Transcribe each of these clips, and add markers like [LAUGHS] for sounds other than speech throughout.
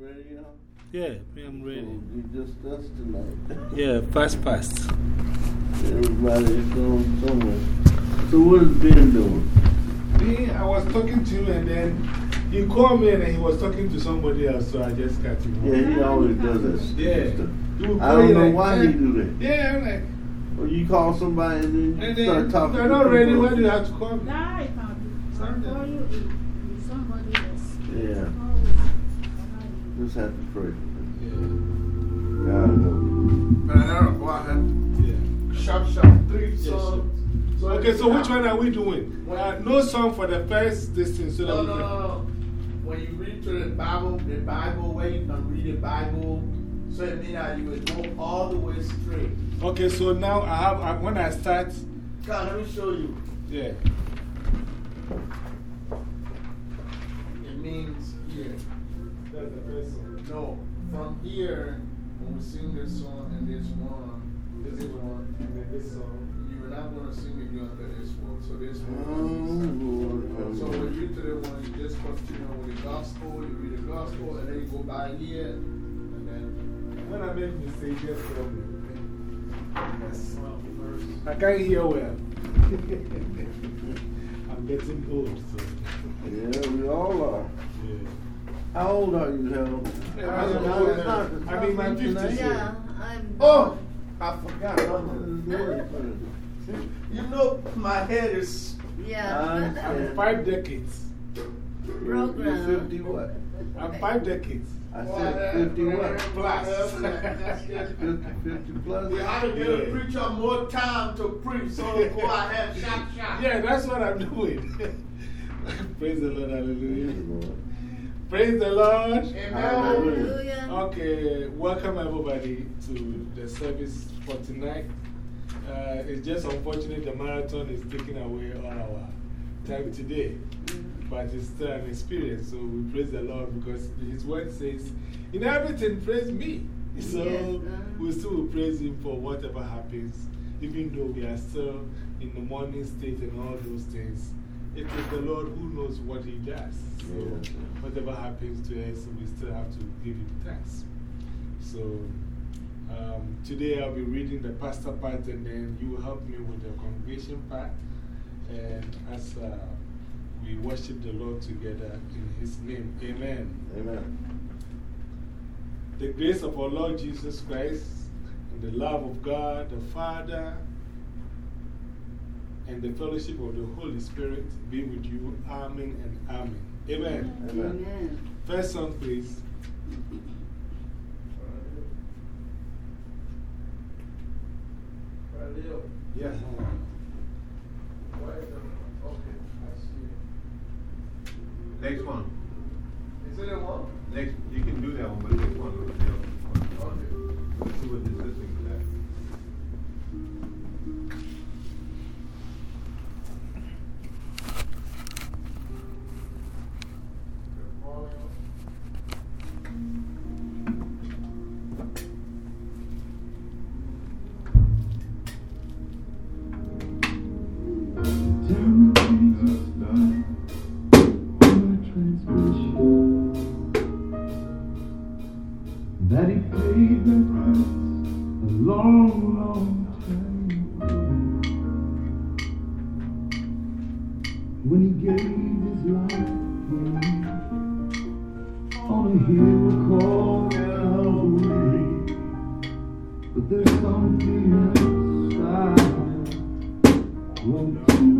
ready now? Yeah, I'm ready. So we just us tonight. [LAUGHS] yeah, fast, fast. Everybody's going somewhere. So what is Ben doing? Me, I was talking to you and then he called me and he was talking to somebody else, so I just cut him off. Yeah, he always does that. Yeah. stuff. I don't know like, why "Eh." he do that. Yeah, I'm like, Well, you call somebody and then you and start talking they're to not ready. people. Why do you have to call me? Now I found it. I'll call you if, if somebody else. Yeah. Always. Just have to pray. Yeah. God knows. And I don't go ahead. Yeah. Sharp, sharp, three Yes, songs. So, okay, so which one are we doing? Uh, no song for the first distance. So that No, we no, can- no, no. When you read through the Bible, the Bible, where you can read the Bible, so it means that you will go all the way straight. Okay, so now I have, I, when I start, God, let me show you. yeah. It means here. That's the first. No, from here, when we sing this song and this one, this is one, And then this song. you are not going to sing it after this one. So this one. Oh, oh, Lord. So when you to the one, you just continue with the gospel, you read the gospel, and then you go by here, and then When I make mistakes, just tell me. that's one verse. I can't hear well. [LAUGHS] I'm getting old, so. Yeah, we all are. Yeah. How old are you, Harold? Yeah, I I'm don't old know. now. It's not- I'm in my it's not 50s. tonight. Yeah, I'm. Oh, I forgot. you know, my head is. Yeah. I'm five decades. You're 50 what? I'm five decades. I said 50 what? Plus. [LAUGHS] 50, 50 plus? We ought to give a preacher more time to preach, so go [LAUGHS] ahead, shot, shot. Yeah, that's what I'm doing. [LAUGHS] Praise the Lord, hallelujah. Praise the Lord. Amen. Hallelujah. Okay, welcome everybody to the service for tonight. Uh, it's just unfortunate the marathon is taking away all our time today. But it's still an experience, so we praise the Lord because His word says, In everything, praise me. So Yes, uh. we still will praise Him for whatever happens, even though we are still in the morning state and all those things. It is the Lord who knows what He does. So whatever happens to us, we still have to give Him thanks. So um, today I'll be reading the pastor part and then you will help me with the congregation part. And as uh, we worship the Lord together in His name, Amen. Amen. The grace of our Lord Jesus Christ and the love of God the Father and the fellowship of the Holy Spirit be with you. Amen and Amen. Amen. Amen. First song, please. Yeah. Okay, Next one. Is it a one? When he gave his life on a hill called Calvary. But there's something else I want to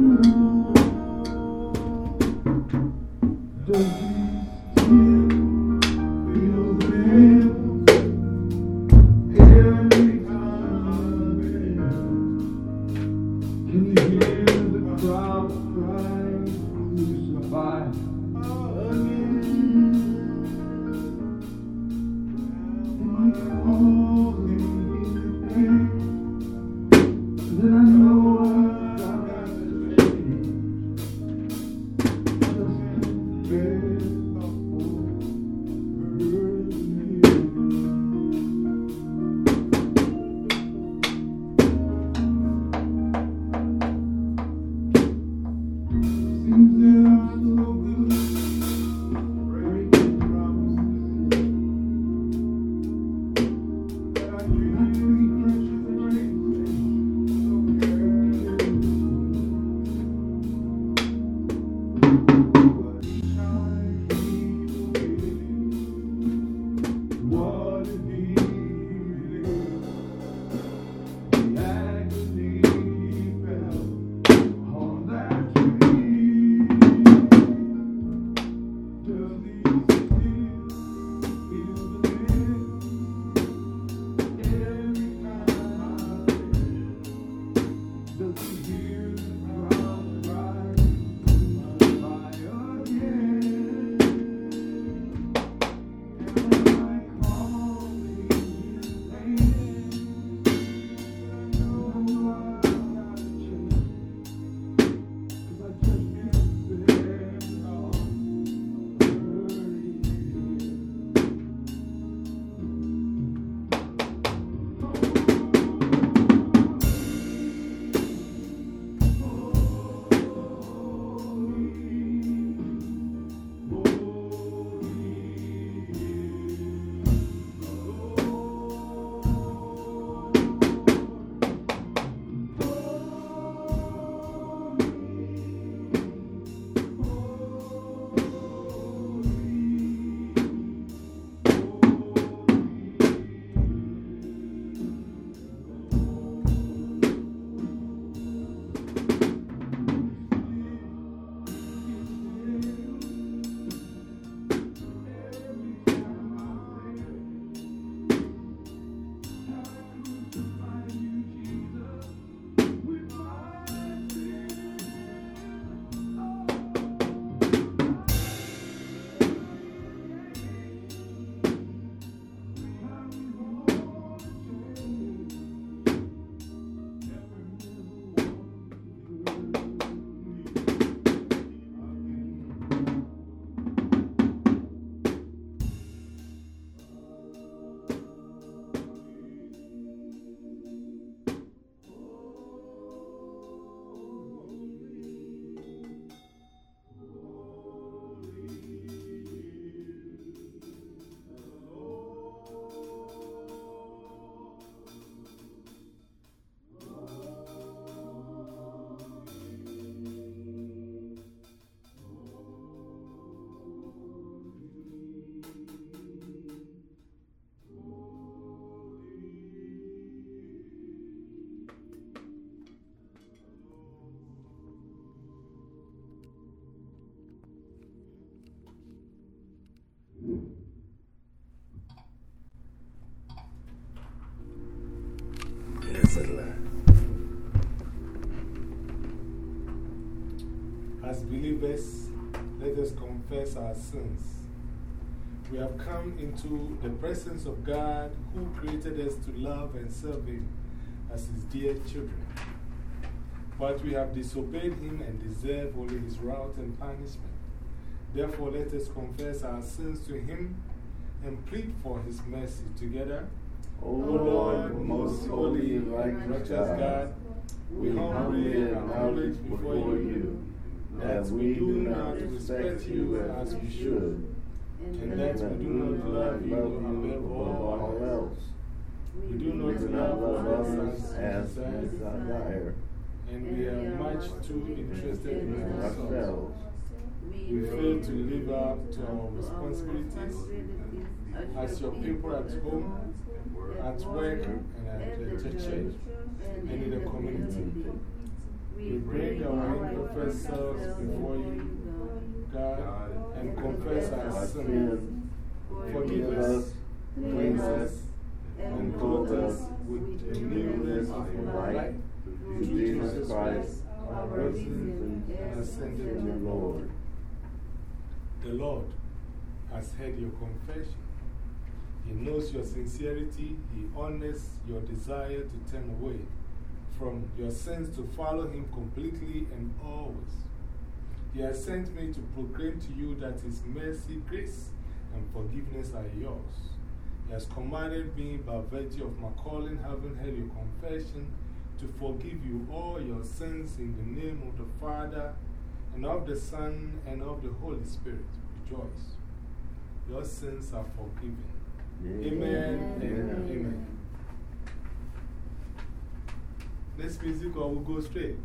believers, let us confess our sins. We have come into the presence of God who created us to love and serve Him as His dear children. But we have disobeyed Him and deserve only His wrath and punishment. Therefore, let us confess our sins to Him and plead for His mercy together. O Lord, most holy and righteous God, we humbly acknowledge before you that we do not respect you as we should, and that we do not love you above all else. We do not love others as as we desire, and we are much too interested in ourselves. We fail to live up to our responsibilities as your people at home, at work, and at the church, and in the community. We bring our imperfect selves before you, God, and confess our Our sins. sins, Forgive us, cleanse us, and clothe us with the newness of your life through Jesus Christ, our risen and ascended and the Lord. The Lord has heard your confession. He knows your sincerity. He honors your desire to turn away from your sins to follow Him completely and always. He has sent me to proclaim to you that His mercy, grace, and forgiveness are yours. He has commanded me by virtue of my calling, having heard your confession, to forgive you all your sins in the name of the Father, and of the Son, and of the Holy Spirit. Rejoice. Your sins are forgiven. Amen, and amen. Next music, or we'll go straight.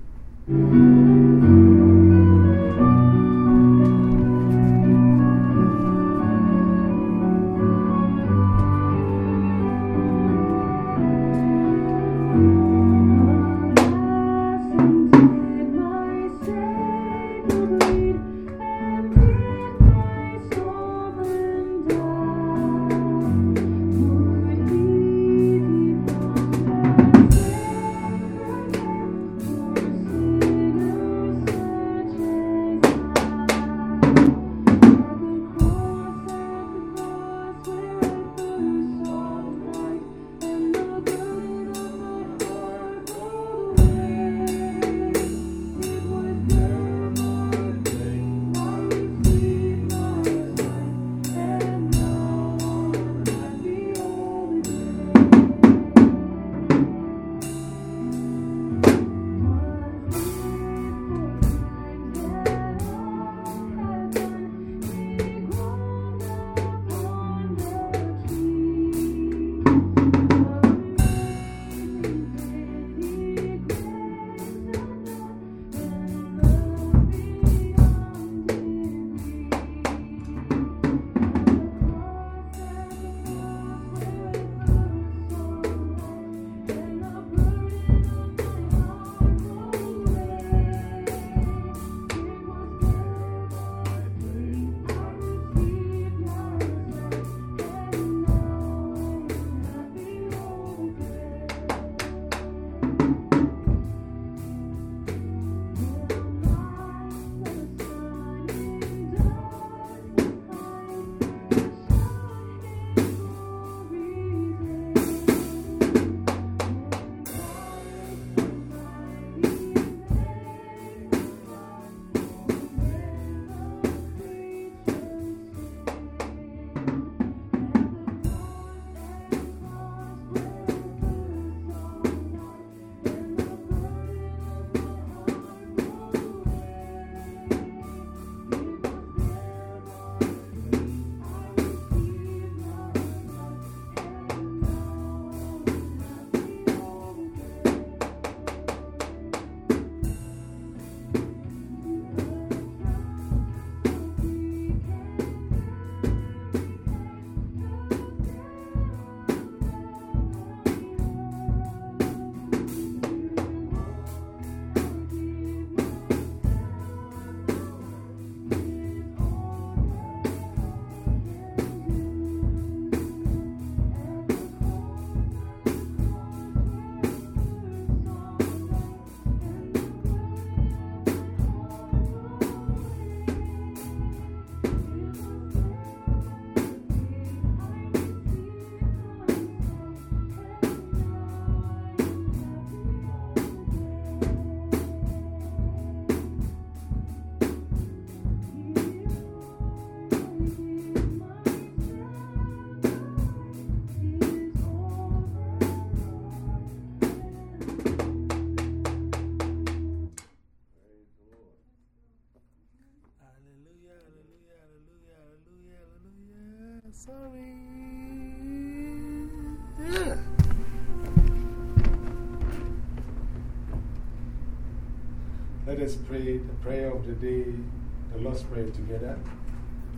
Let us pray the prayer of the day, the Lord's Prayer together.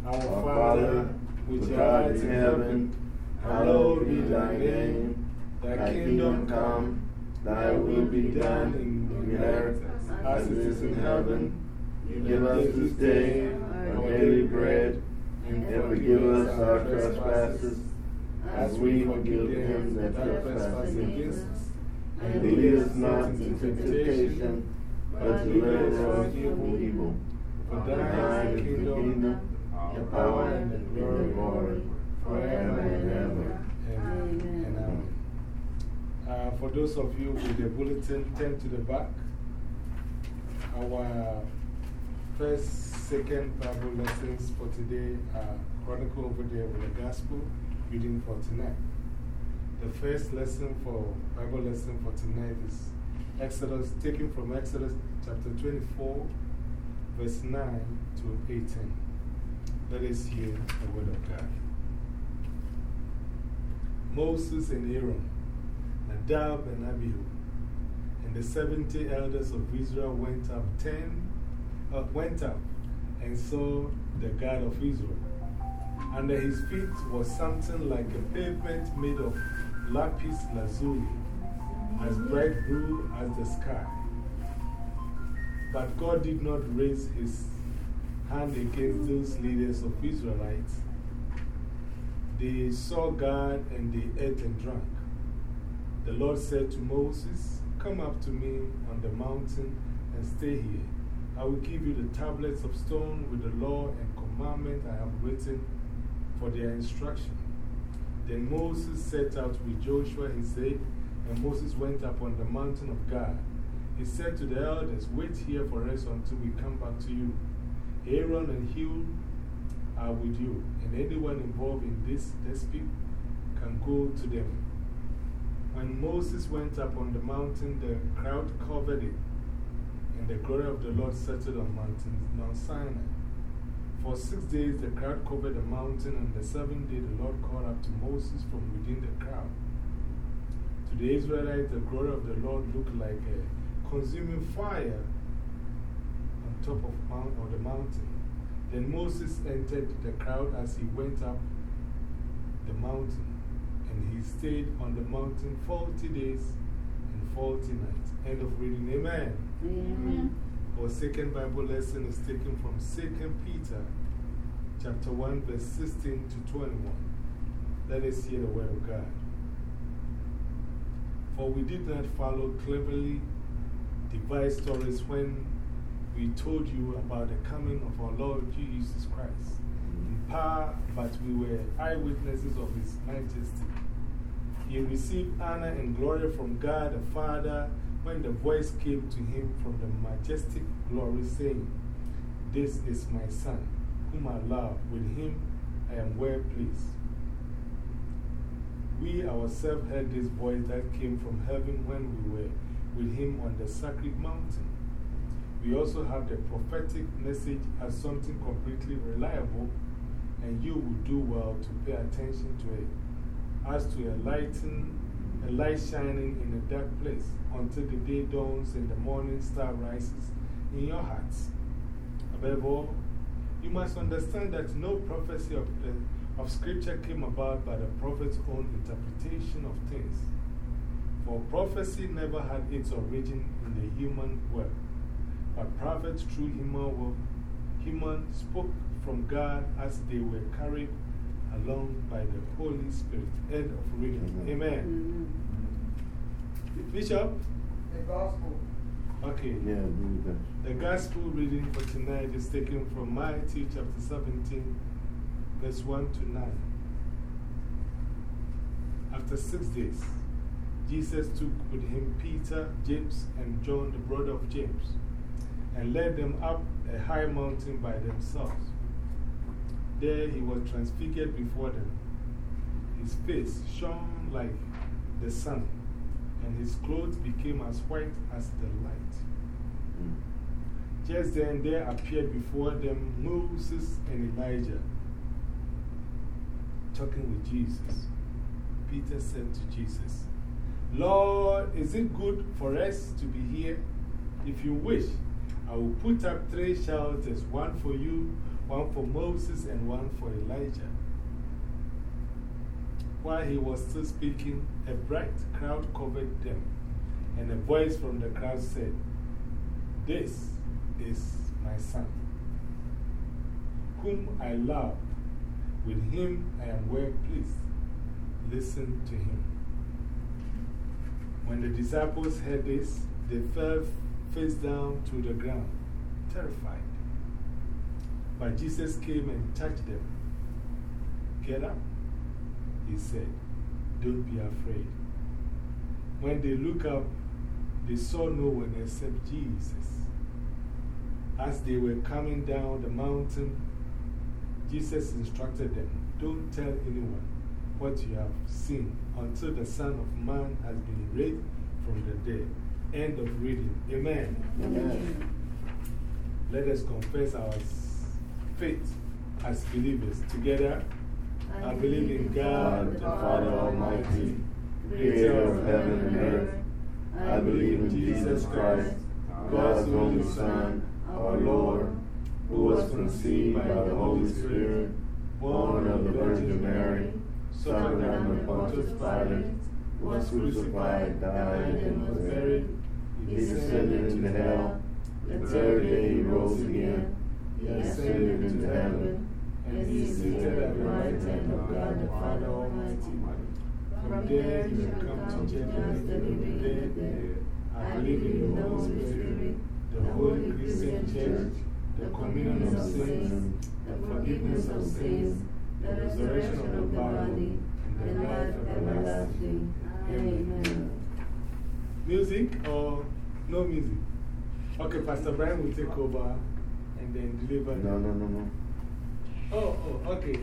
Our, Our Father, which art in heaven, hallowed be thy name. Thy kingdom come, thy will be done in earth as it is in heaven. Give us this day our daily bread, and forgive us our trespasses, as we forgive them that trespass against us. And lead us not into temptation, but deliver us from evil. For For thine is the kingdom, the power, and the glory, forever and ever. and, and amen. Uh, for those of you with the bulletin, turn to the back. Our first, second Bible lessons for today are chronicled over there with the gospel reading for tonight. The first lesson for Bible lesson for tonight is Exodus, taken from Exodus chapter 24, verse 9 to 18. Let us hear the word of God. Moses and Aaron, Nadab and Abihu, and the 70 elders of Israel went up, ten, uh, went up and saw the God of Israel. Under his feet was something like a pavement made of lapis lazuli, as bright blue as the sky. But God did not raise his hand against those leaders of Israelites. They saw God and they ate and drank. The Lord said to Moses, Come up to me on the mountain and stay here. I will give you the tablets of stone with the law and commandment I have written for their instruction. Then Moses set out with Joshua his aide, and Moses went up on the mountain of God. He said to the elders, Wait here for us until we come back to you. Aaron and Hur are with you, and anyone involved in this dispute can go to them. When Moses went up on the mountain, the crowd covered it, and the glory of the Lord settled on Mount Sinai. For six days the crowd covered the mountain, and the seventh day the Lord called up to Moses from within the crowd. To the Israelites, the glory of the Lord looked like a consuming fire on top of, mount, of the mountain. Then Moses entered the crowd as he went up the mountain, and he stayed on the mountain 40 days and 40 nights. End of reading. Amen. Amen. Our second Bible lesson is taken from 2 Peter chapter 1, verse 16 to 21. Let us hear the word of God. For we did not follow cleverly devised stories when we told you about the coming of our Lord Jesus Christ in mm-hmm. power, but we were eyewitnesses of his majesty. He received honor and glory from God the Father when the voice came to him from the majestic glory, saying, This is my Son, whom I love. With him I am well pleased. We ourselves heard this voice that came from heaven when we were with him on the sacred mountain. We also have the prophetic message as something completely reliable, and you would do well to pay attention to it, as to a, lighten, a light shining in a dark place until the day dawns and the morning star rises in your hearts. Above all, you must understand that no prophecy of, the, of Scripture came about by the prophet's own interpretation of things. For prophecy never had its origin in the human world, but prophets through human, world, human spoke from God as they were carried along by the Holy Spirit. End of reading. Amen. Bishop? The gospel. Okay. Yeah. The gospel reading for tonight is taken from Matthew chapter 17, verse 1 to 9. After six days, Jesus took with him Peter, James, and John, the brother of James, and led them up a high mountain by themselves. There he was transfigured before them. His face shone like the sun, and his clothes became as white as the light. Mm. Just then there appeared before them Moses and Elijah. Talking with Jesus. Peter said to Jesus, Lord, is it good for us to be here? If you wish, I will put up three shelters one for you, one for Moses, and one for Elijah. While he was still speaking, a bright crowd covered them, and a voice from the crowd said, This is my son, whom I love. With him I am well pleased. Listen to him. When the disciples heard this, they fell face down to the ground, terrified. But Jesus came and touched them. Get up, he said. Don't be afraid. When they looked up, they saw no one except Jesus. As they were coming down the mountain, Jesus instructed them, Don't tell anyone what you have seen until the Son of Man has been raised from the dead. End of reading. Amen. Amen. Let us confess our faith as believers. Together, I believe in God, God, the Father Almighty, creator of heaven and earth. I believe in Jesus Christ, God's only Son, our Lord, who was conceived by the Holy Spirit, born of the Virgin Mary, suffered under the Pontius Pilate, was crucified, died, and was buried. He descended into hell. The third day he rose again. He ascended into heaven, and he is seated at the right hand of God the Father Almighty. From there he will come to judge the living and the dead. I believe in the Holy Spirit, the Holy Christian Church, the communion of sins, the forgiveness of sins, the resurrection of the body, and the life everlasting. Amen. Music or no music? Okay, Pastor Brian will take over and then deliver. No, no, no, no. Oh, oh, okay.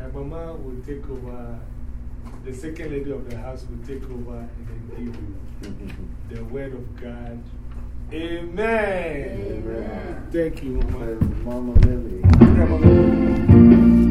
And Mama will take over, the second lady of the house will take over and then give you mm-hmm. the word of God. Amen. Amen. Thank you, Mama. Mama Lily.